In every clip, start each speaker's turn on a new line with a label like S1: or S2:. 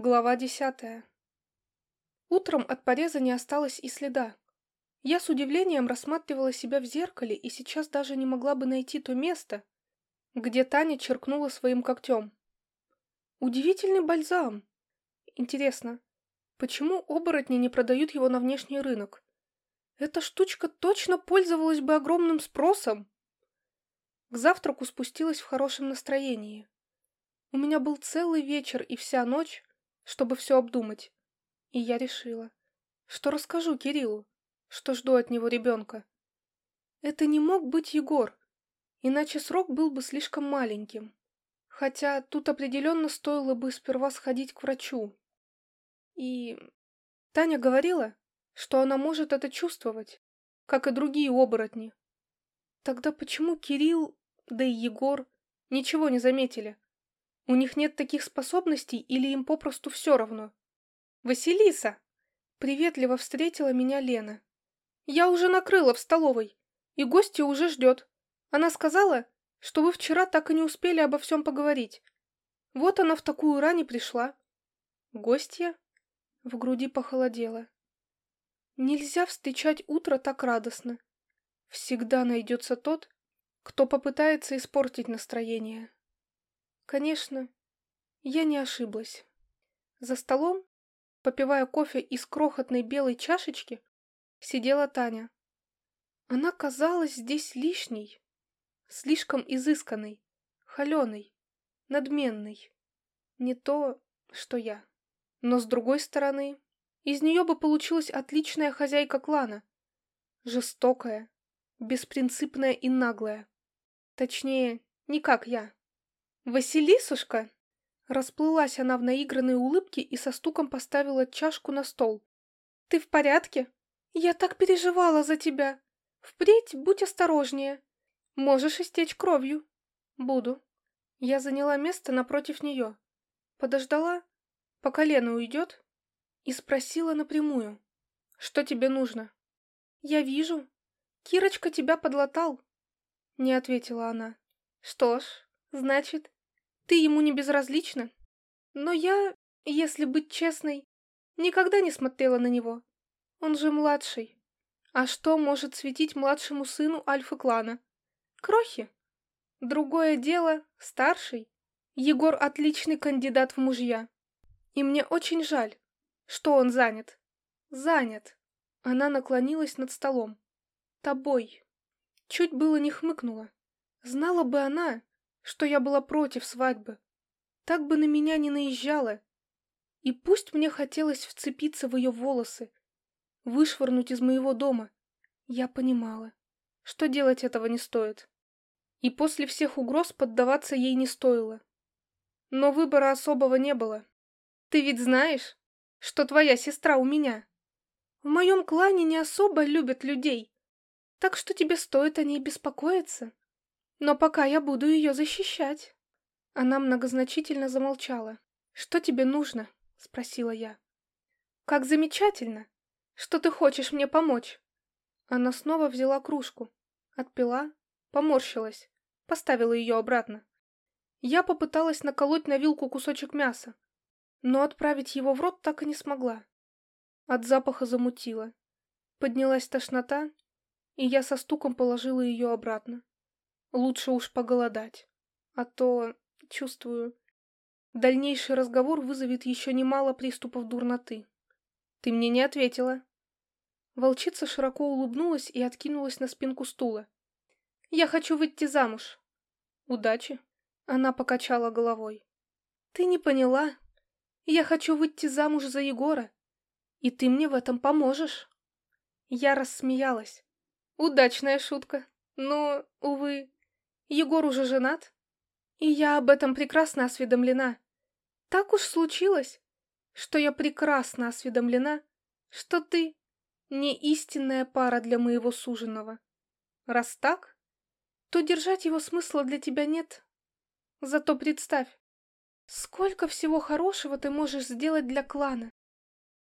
S1: Глава десятая. Утром от пореза не осталось и следа. Я с удивлением рассматривала себя в зеркале и сейчас даже не могла бы найти то место, где Таня черкнула своим когтем. Удивительный бальзам. Интересно, почему оборотни не продают его на внешний рынок? Эта штучка точно пользовалась бы огромным спросом. К завтраку спустилась в хорошем настроении. У меня был целый вечер и вся ночь, чтобы все обдумать. И я решила, что расскажу Кириллу, что жду от него ребенка. Это не мог быть Егор, иначе срок был бы слишком маленьким. Хотя тут определенно стоило бы сперва сходить к врачу. И Таня говорила, что она может это чувствовать, как и другие оборотни. Тогда почему Кирилл, да и Егор, ничего не заметили? У них нет таких способностей или им попросту все равно? «Василиса!» Приветливо встретила меня Лена. «Я уже накрыла в столовой, и гостья уже ждет. Она сказала, что вы вчера так и не успели обо всем поговорить. Вот она в такую рань пришла». «Гостья?» В груди похолодело. Нельзя встречать утро так радостно. Всегда найдется тот, кто попытается испортить настроение. Конечно, я не ошиблась. За столом, попивая кофе из крохотной белой чашечки, сидела Таня. Она казалась здесь лишней, слишком изысканной, холеной, надменной. Не то, что я. Но с другой стороны, из нее бы получилась отличная хозяйка клана. Жестокая, беспринципная и наглая. Точнее, не как я. «Василисушка!» Расплылась она в наигранной улыбке и со стуком поставила чашку на стол. «Ты в порядке? Я так переживала за тебя. Впредь будь осторожнее. Можешь истечь кровью». «Буду». Я заняла место напротив нее. Подождала, пока Лена уйдет, и спросила напрямую. «Что тебе нужно?» «Я вижу. Кирочка тебя подлатал», — не ответила она. «Что ж, значит, ты ему не безразлична? Но я, если быть честной, никогда не смотрела на него. Он же младший. А что может светить младшему сыну альфа-клана? Крохи. Другое дело — старший. Егор отличный кандидат в мужья. И мне очень жаль, что он занят. Занят. Она наклонилась над столом. Тобой. Чуть было не хмыкнула. Знала бы она, что я была против свадьбы. Так бы на меня не наезжала. И пусть мне хотелось вцепиться в ее волосы, вышвырнуть из моего дома, я понимала, что делать этого не стоит. И после всех угроз поддаваться ей не стоило. Но выбора особого не было. Ты ведь знаешь, что твоя сестра у меня. В моем клане не особо любят людей, так что тебе стоит о ней беспокоиться. Но пока я буду ее защищать. Она многозначительно замолчала. Что тебе нужно? Спросила я. Как замечательно, что ты хочешь мне помочь. Она снова взяла кружку, отпила, поморщилась, поставила ее обратно. Я попыталась наколоть на вилку кусочек мяса, но отправить его в рот так и не смогла. От запаха замутила. Поднялась тошнота, и я со стуком положила ее обратно. Лучше уж поголодать. А то, чувствую, дальнейший разговор вызовет еще немало приступов дурноты. Ты мне не ответила. Волчица широко улыбнулась и откинулась на спинку стула. Я хочу выйти замуж. Удачи. Она покачала головой. Ты не поняла. Я хочу выйти замуж за Егора. И ты мне в этом поможешь. Я рассмеялась. Удачная шутка. Но, увы, Егор уже женат, и я об этом прекрасно осведомлена. Так уж случилось, что я прекрасно осведомлена, что ты не истинная пара для моего суженого. Раз так, то держать его смысла для тебя нет. Зато представь, сколько всего хорошего ты можешь сделать для клана,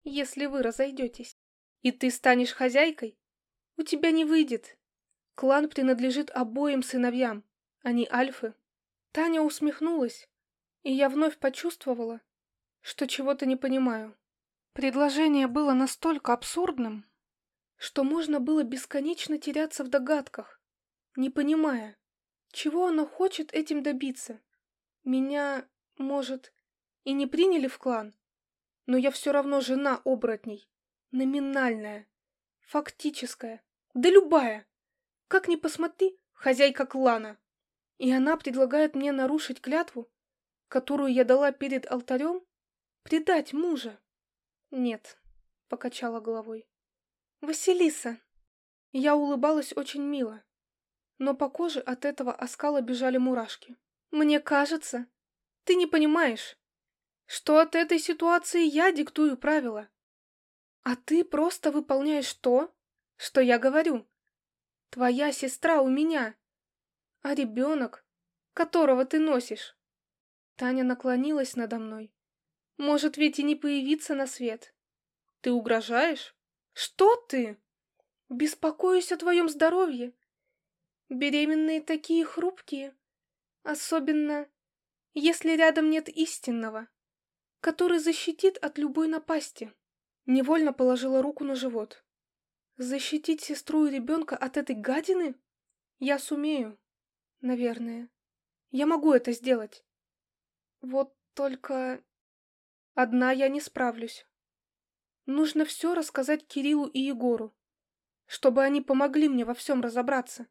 S1: если вы разойдетесь. И ты станешь хозяйкой? У тебя не выйдет. Клан принадлежит обоим сыновьям. Они альфы. Таня усмехнулась, и я вновь почувствовала, что чего-то не понимаю. Предложение было настолько абсурдным, что можно было бесконечно теряться в догадках, не понимая, чего оно хочет этим добиться. Меня, может, и не приняли в клан, но я все равно жена оборотней, номинальная, фактическая, да любая. Как ни посмотри, хозяйка клана. И она предлагает мне нарушить клятву, которую я дала перед алтарем, предать мужа. Нет, покачала головой. Василиса. Я улыбалась очень мило, но по коже от этого оскала бежали мурашки. Мне кажется, ты не понимаешь, что от этой ситуации я диктую правила, а ты просто выполняешь то, что я говорю. Твоя сестра у меня, а ребенок, которого ты носишь. Таня наклонилась надо мной. Может ведь и не появиться на свет. Ты угрожаешь? Что ты? Беспокоюсь о твоем здоровье. Беременные такие хрупкие. Особенно, если рядом нет истинного, который защитит от любой напасти. Невольно положила руку на живот. Защитить сестру и ребенка от этой гадины? Я сумею. Наверное. Я могу это сделать. Вот только... Одна я не справлюсь. Нужно все рассказать Кириллу и Егору, чтобы они помогли мне во всем разобраться.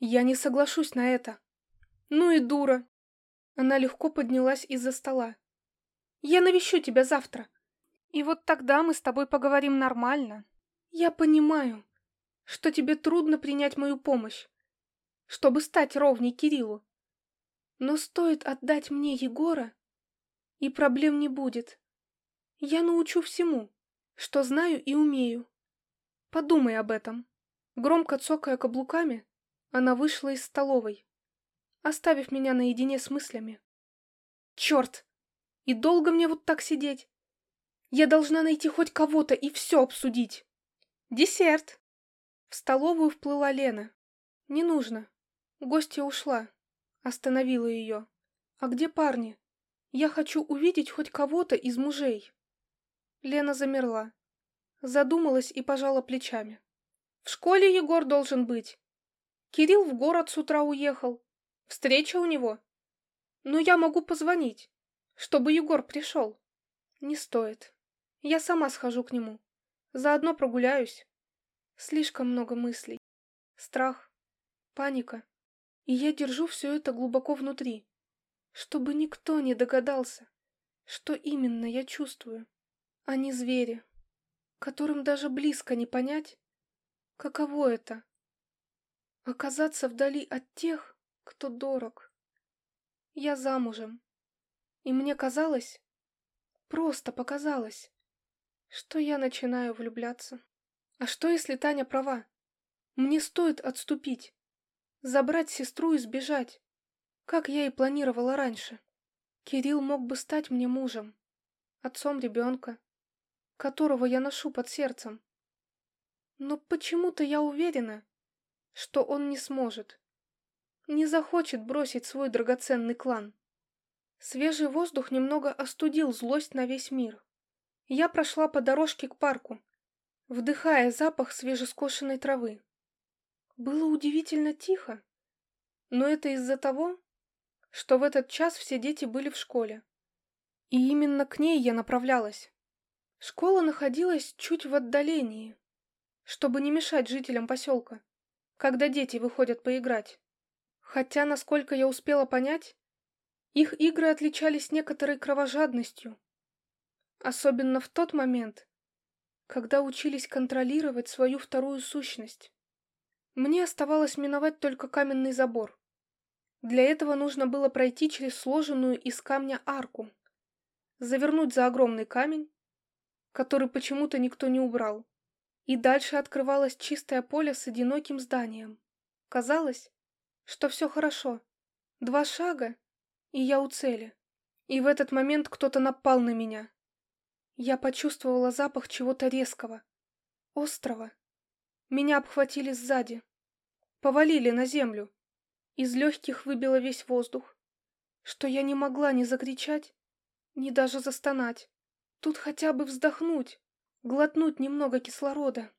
S1: Я не соглашусь на это. Ну и дура. Она легко поднялась из-за стола. Я навещу тебя завтра. И вот тогда мы с тобой поговорим нормально. Я понимаю, что тебе трудно принять мою помощь, чтобы стать ровней Кириллу. Но стоит отдать мне Егора, и проблем не будет. Я научу всему что знаю и умею. Подумай об этом. Громко цокая каблуками, она вышла из столовой, оставив меня наедине с мыслями. Черт! И долго мне вот так сидеть? Я должна найти хоть кого-то и все обсудить. Десерт! В столовую вплыла Лена. Не нужно. Гостья ушла. Остановила ее. А где парни? Я хочу увидеть хоть кого-то из мужей. Лена замерла. Задумалась и пожала плечами. В школе Егор должен быть. Кирилл в город с утра уехал. Встреча у него. Но я могу позвонить, чтобы Егор пришел. Не стоит. Я сама схожу к нему. Заодно прогуляюсь. Слишком много мыслей. Страх, паника. И я держу все это глубоко внутри, чтобы никто не догадался, что именно я чувствую. Они звери, которым даже близко не понять, каково это — оказаться вдали от тех, кто дорог. Я замужем, и мне казалось, просто показалось, что я начинаю влюбляться. А что, если Таня права? Мне стоит отступить, забрать сестру и сбежать, как я и планировала раньше. Кирилл мог бы стать мне мужем, отцом ребенка, которого я ношу под сердцем. Но почему-то я уверена, что он не сможет, не захочет бросить свой драгоценный клан. Свежий воздух немного остудил злость на весь мир. Я прошла по дорожке к парку, вдыхая запах свежескошенной травы. Было удивительно тихо, но это из-за того, что в этот час все дети были в школе. И именно к ней я направлялась. Школа находилась чуть в отдалении, чтобы не мешать жителям поселка, когда дети выходят поиграть. Хотя, насколько я успела понять, их игры отличались некоторой кровожадностью, особенно в тот момент, когда учились контролировать свою вторую сущность. Мне оставалось миновать только каменный забор. Для этого нужно было пройти через сложенную из камня арку, завернуть за огромный камень который почему-то никто не убрал. И дальше открывалось чистое поле с одиноким зданием. Казалось, что все хорошо. Два шага, и я у цели. И в этот момент кто-то напал на меня. Я почувствовала запах чего-то резкого, острого. Меня обхватили сзади, повалили на землю. Из легких выбило весь воздух, что я не могла ни закричать, ни даже застонать. Тут хотя бы вздохнуть, глотнуть немного кислорода.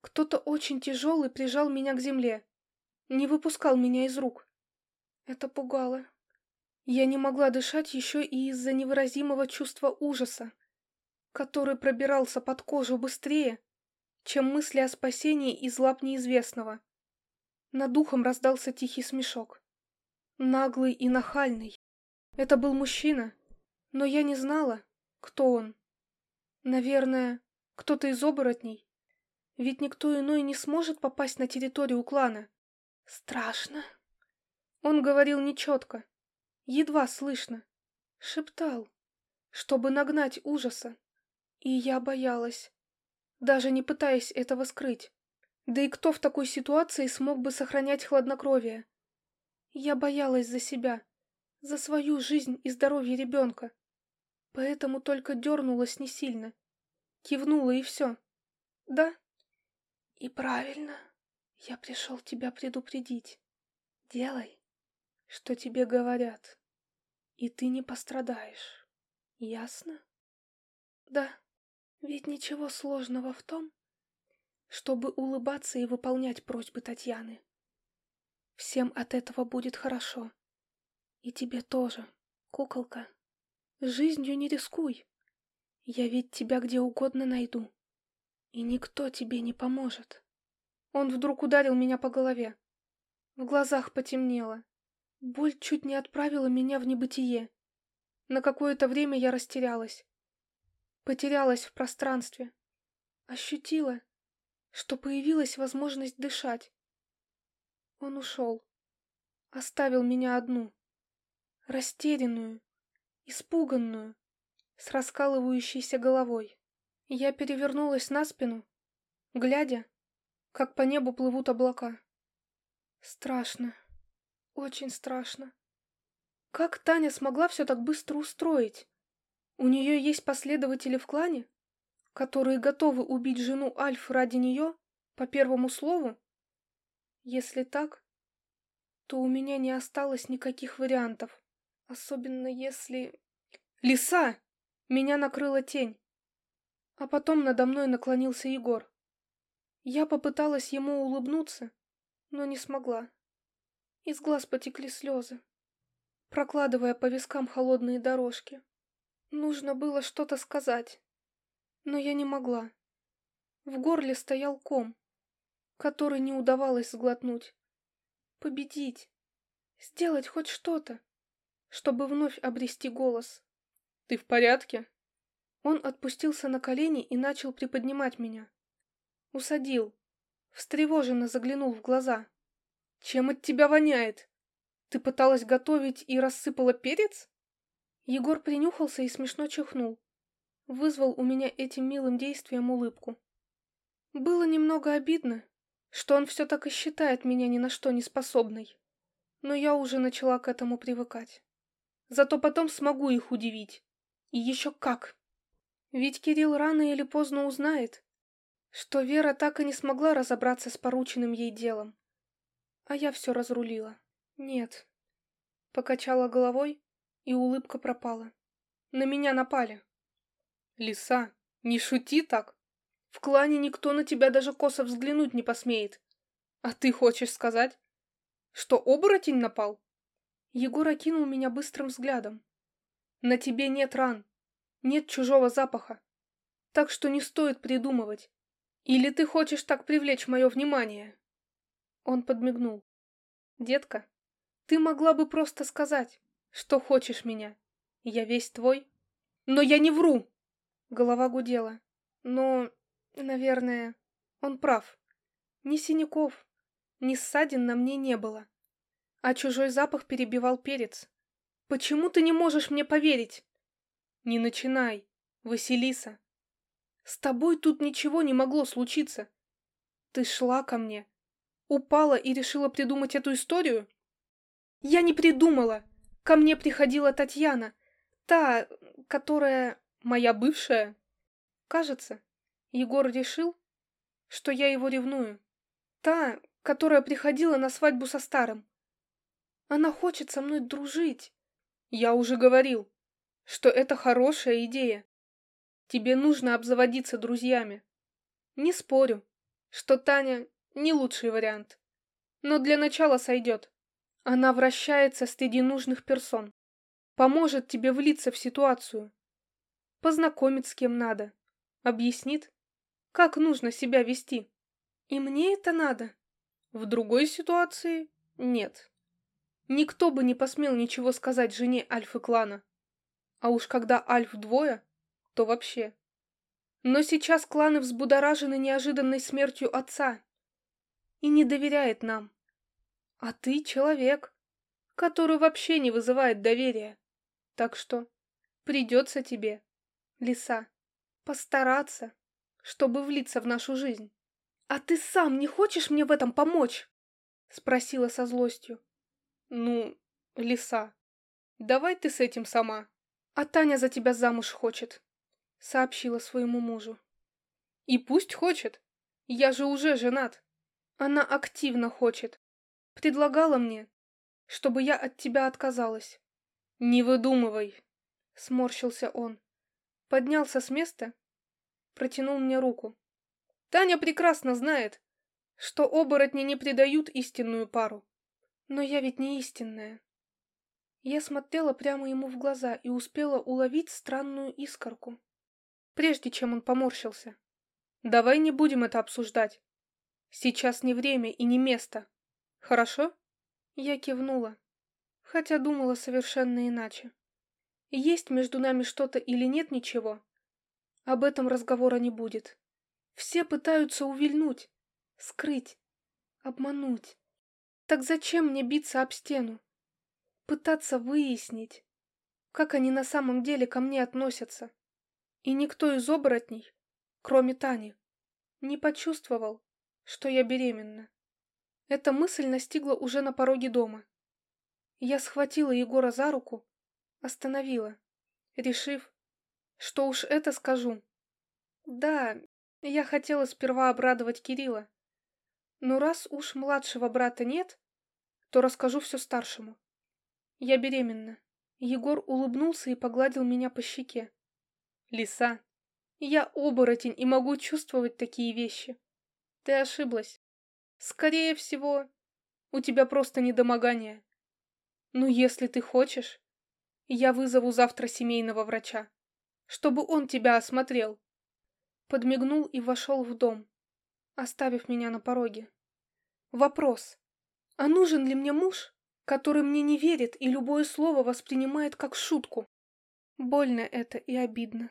S1: Кто-то очень тяжелый прижал меня к земле, не выпускал меня из рук. Это пугало. Я не могла дышать еще и из-за невыразимого чувства ужаса, который пробирался под кожу быстрее, чем мысли о спасении из лап неизвестного. Над духом раздался тихий смешок. Наглый и нахальный. Это был мужчина, но я не знала, кто он. Наверное, кто-то из оборотней. Ведь никто иной не сможет попасть на территорию клана. Страшно. Он говорил нечетко, едва слышно, шептал, чтобы нагнать ужаса. И я боялась, даже не пытаясь этого скрыть. Да и кто в такой ситуации смог бы сохранять хладнокровие? Я боялась за себя, за свою жизнь и здоровье ребенка. Поэтому только дернулась не сильно. Кивнула и все. Да. И правильно. Я пришел тебя предупредить. Делай, что тебе говорят, и ты не пострадаешь. Ясно? Ведь ничего сложного в том, чтобы улыбаться и выполнять просьбы Татьяны. Всем от этого будет хорошо. И тебе тоже, куколка. Жизнью не рискуй. Я ведь тебя где угодно найду. И никто тебе не поможет. Он вдруг ударил меня по голове. В глазах потемнело. Боль чуть не отправила меня в небытие. На какое-то время я растерялась. Потерялась в пространстве. Ощутила, что появилась возможность дышать. Он ушел. Оставил меня одну. Растерянную, испуганную, с раскалывающейся головой. Я перевернулась на спину, глядя, как по небу плывут облака. Страшно. Очень страшно. Как Таня смогла все так быстро устроить? У нее есть последователи в клане, которые готовы убить жену Альф ради нее по первому слову? Если так, то у меня не осталось никаких вариантов. Особенно если... Лиса! Меня накрыла тень. А потом надо мной наклонился Егор. Я попыталась ему улыбнуться, но не смогла. Из глаз потекли слезы, прокладывая по вискам холодные дорожки. Нужно было что-то сказать, но я не могла. В горле стоял ком, который не удавалось сглотнуть. Победить, сделать хоть что-то, чтобы вновь обрести голос. «Ты в порядке?» Он отпустился на колени и начал приподнимать меня. Усадил. Встревоженно заглянул в глаза. «Чем от тебя воняет? Ты пыталась готовить и рассыпала перец?» Егор принюхался и смешно чихнул. Вызвал у меня этим милым действием улыбку. Было немного обидно, что он все так и считает меня ни на что не способной. Но я уже начала к этому привыкать. Зато потом смогу их удивить. И еще как. Ведь Кирилл рано или поздно узнает, что Вера так и не смогла разобраться с порученным ей делом. А я все разрулила. Нет. Покачала головой и улыбка пропала. На меня напали. Лиса, не шути так. В клане никто на тебя даже косо взглянуть не посмеет. А ты хочешь сказать, что оборотень напал? Егор окинул меня быстрым взглядом. На тебе нет ран, нет чужого запаха. Так что не стоит придумывать. Или ты хочешь так привлечь мое внимание? Он подмигнул. Детка, ты могла бы просто сказать, что хочешь меня. Я весь твой. Но я не вру. Голова гудела. Но, наверное, он прав. Ни синяков, ни ссадин на мне не было. А чужой запах перебивал перец. Почему ты не можешь мне поверить? Не начинай, Василиса. С тобой тут ничего не могло случиться. Ты шла ко мне, упала и решила придумать эту историю? Я не придумала. Ко мне приходила Татьяна, та, которая моя бывшая. Кажется, Егор решил, что я его ревную. Та, которая приходила на свадьбу со старым. Она хочет со мной дружить. Я уже говорил, что это хорошая идея. Тебе нужно обзаводиться друзьями. Не спорю, что Таня не лучший вариант. Но для начала сойдет. Она вращается среди нужных персон. Поможет тебе влиться в ситуацию. Познакомит с кем надо. Объяснит, как нужно себя вести. И мне это надо. В другой ситуации нет. Никто бы не посмел ничего сказать жене Альфы-клана. А уж когда Альф двое, то вообще. Но сейчас кланы взбудоражены неожиданной смертью отца и не доверяет нам. А ты человек, который вообще не вызывает доверия. Так что придется тебе, лиса, постараться, чтобы влиться в нашу жизнь. А ты сам не хочешь мне в этом помочь? Спросила со злостью. Ну, лиса, давай ты с этим сама. А Таня за тебя замуж хочет, сообщила своему мужу. И пусть хочет. Я же уже женат. Она активно хочет. Предлагала мне, чтобы я от тебя отказалась. Не выдумывай, сморщился он. Поднялся с места, протянул мне руку. Таня прекрасно знает, что оборотни не предают истинную пару. Но я ведь не истинная. Я смотрела прямо ему в глаза и успела уловить странную искорку, прежде чем он поморщился. Давай не будем это обсуждать. Сейчас не время и не место. Хорошо? Я кивнула, хотя думала совершенно иначе. Есть между нами что-то или нет ничего? Об этом разговора не будет. Все пытаются увильнуть, скрыть, обмануть. Так зачем мне биться об стену? пытаться выяснить, как они на самом деле ко мне относятся. И никто из оборотней, кроме Тани, не почувствовал, что я беременна. Эта мысль настигла уже на пороге дома. Я схватила Егора за руку, остановила, решив, что уж это скажу. Да, я хотела сперва обрадовать Кирилла, но раз уж младшего брата нет, то расскажу все старшему. Я беременна. Егор улыбнулся и погладил меня по щеке. Лиса, я оборотень и могу чувствовать такие вещи. Ты ошиблась. Скорее всего, у тебя просто недомогание. Ну, если ты хочешь, я вызову завтра семейного врача, чтобы он тебя осмотрел. Подмигнул и вошел в дом, оставив меня на пороге. Вопрос. А нужен ли мне муж? который мне не верит и любое слово воспринимает как шутку. Больно это и обидно.